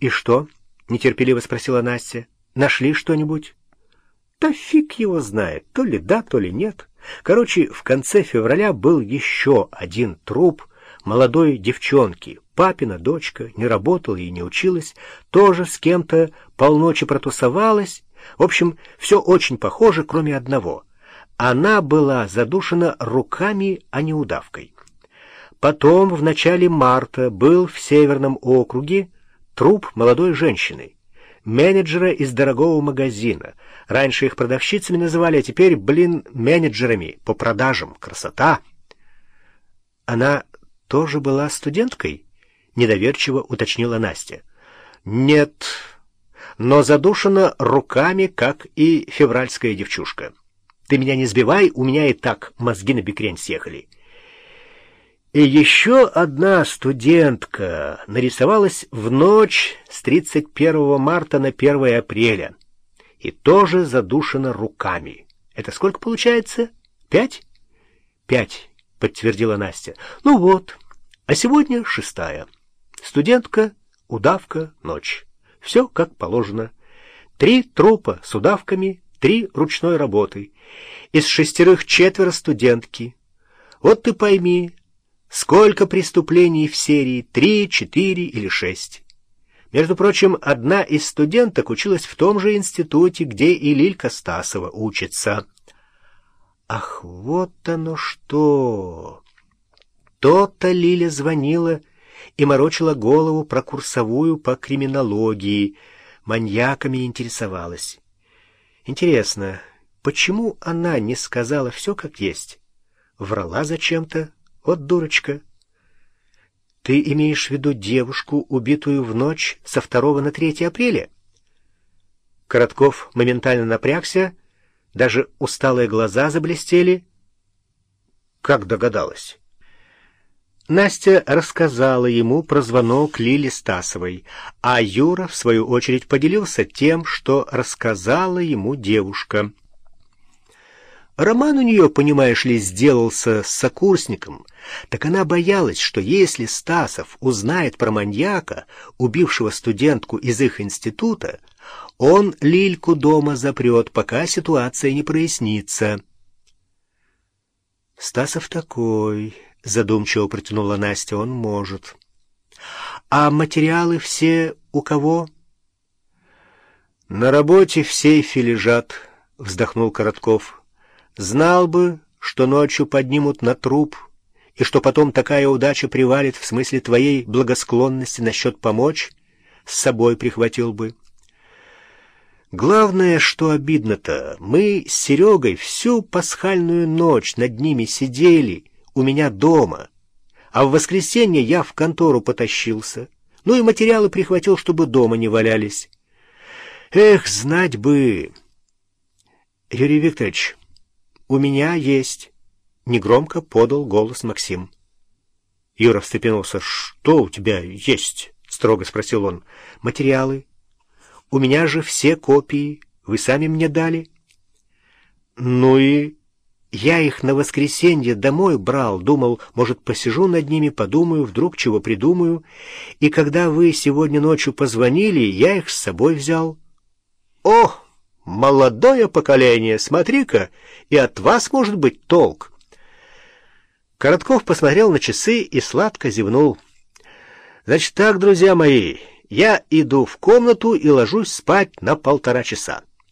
«И что?» — нетерпеливо спросила Настя. «Нашли что-нибудь?» «Да фиг его знает, то ли да, то ли нет. Короче, в конце февраля был еще один труп молодой девчонки. Папина дочка не работала и не училась, тоже с кем-то полночи протусовалась. В общем, все очень похоже, кроме одного. Она была задушена руками, а не удавкой. Потом, в начале марта, был в Северном округе труп молодой женщины, менеджера из дорогого магазина. Раньше их продавщицами называли, а теперь, блин, менеджерами по продажам. Красота! Она тоже была студенткой? Недоверчиво уточнила Настя. Нет, но задушена руками, как и февральская девчушка. Ты меня не сбивай, у меня и так мозги на бекрень съехали. И еще одна студентка нарисовалась в ночь с 31 марта на 1 апреля и тоже задушена руками. Это сколько получается? Пять? Пять, подтвердила Настя. Ну вот, а сегодня шестая. Студентка, удавка, ночь. Все как положено. Три трупа с удавками, три ручной работы. Из шестерых четверо студентки. Вот ты пойми, Сколько преступлений в серии? Три, четыре или шесть? Между прочим, одна из студенток училась в том же институте, где и Лилька Стасова учится. Ах, вот оно что! То-то Лиля звонила и морочила голову про курсовую по криминологии, маньяками интересовалась. Интересно, почему она не сказала все как есть? Врала зачем-то, вот дурочка. Ты имеешь в виду девушку, убитую в ночь со 2 на 3 апреля? Коротков моментально напрягся, даже усталые глаза заблестели. Как догадалась? Настя рассказала ему про звонок Лили Стасовой, а Юра, в свою очередь, поделился тем, что рассказала ему девушка. Роман у нее, понимаешь ли, сделался с сокурсником, так она боялась, что если Стасов узнает про маньяка, убившего студентку из их института, он Лильку дома запрет, пока ситуация не прояснится. «Стасов такой», — задумчиво протянула Настя, — «он может». «А материалы все у кого?» «На работе в сейфе лежат», — вздохнул Коротков. Знал бы, что ночью поднимут на труп, и что потом такая удача привалит в смысле твоей благосклонности насчет помочь, с собой прихватил бы. Главное, что обидно-то, мы с Серегой всю пасхальную ночь над ними сидели у меня дома, а в воскресенье я в контору потащился, ну и материалы прихватил, чтобы дома не валялись. Эх, знать бы! Юрий Викторович, «У меня есть», — негромко подал голос Максим. Юра встрепенулся. «Что у тебя есть?» — строго спросил он. «Материалы. У меня же все копии. Вы сами мне дали». «Ну и...» Я их на воскресенье домой брал, думал, может, посижу над ними, подумаю, вдруг чего придумаю. И когда вы сегодня ночью позвонили, я их с собой взял. О, Молодое поколение, смотри-ка, и от вас может быть толк. Коротков посмотрел на часы и сладко зевнул. Значит так, друзья мои, я иду в комнату и ложусь спать на полтора часа.